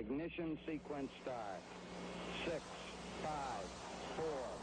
Ignition sequence start. Six, five, four,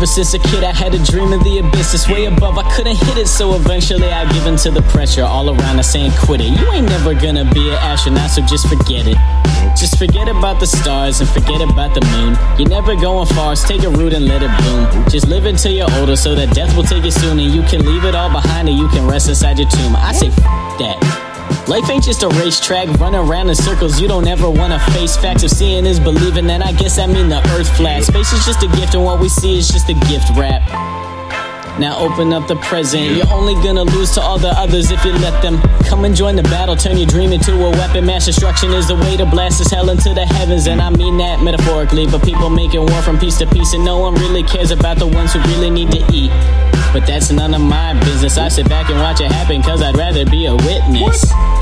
Ever since a kid, I had a dream of the abyss. It's way above, I couldn't hit it, so eventually I give in to the pressure. All around us saying, quit it. You ain't never gonna be an astronaut, so just forget it. Just forget about the stars and forget about the moon. You're never going far, so take a root and let it bloom. Just live until you're older, so that death will take you soon, and you can leave it all behind and you can rest inside your tomb. I say, f that. Life ain't just a racetrack, run around in circles you don't ever wanna face. Facts of seeing is believing, and I guess I mean the earth flat. Space is just a gift, and what we see is just a gift wrap. Now open up the present. You're only gonna lose to all the others if you let them. Come and join the battle, turn your dream into a weapon. Mass destruction is the way to blast this hell into the heavens, and I mean that metaphorically. But people making war from piece to piece, and no one really cares about the ones who really need to eat. But that's none of my business. I sit back and watch it happen, cause I'd rather be a witness. All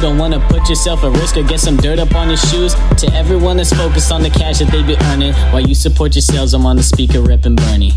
don't wanna put yourself at risk or get some dirt up on your shoes. To everyone that's focused on the cash that they be earning, while you support yourselves, I'm on the speaker ripping Bernie.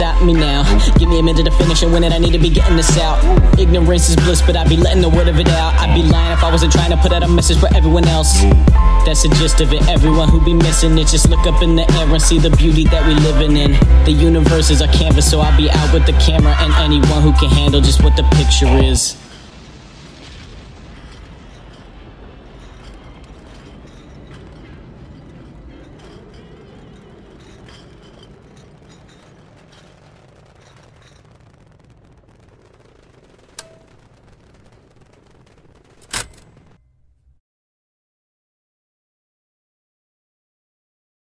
Stop me now. Give me a minute to finish and when it I need to be getting this out. Ignorance is bliss, but I'd be letting the word of it out. I'd be lying if I wasn't trying to put out a message for everyone else. That's the gist of it. Everyone who be missing it, just look up in the air and see the beauty that we living in. The universe is a canvas, so I'll be out with the camera and anyone who can handle just what the picture is.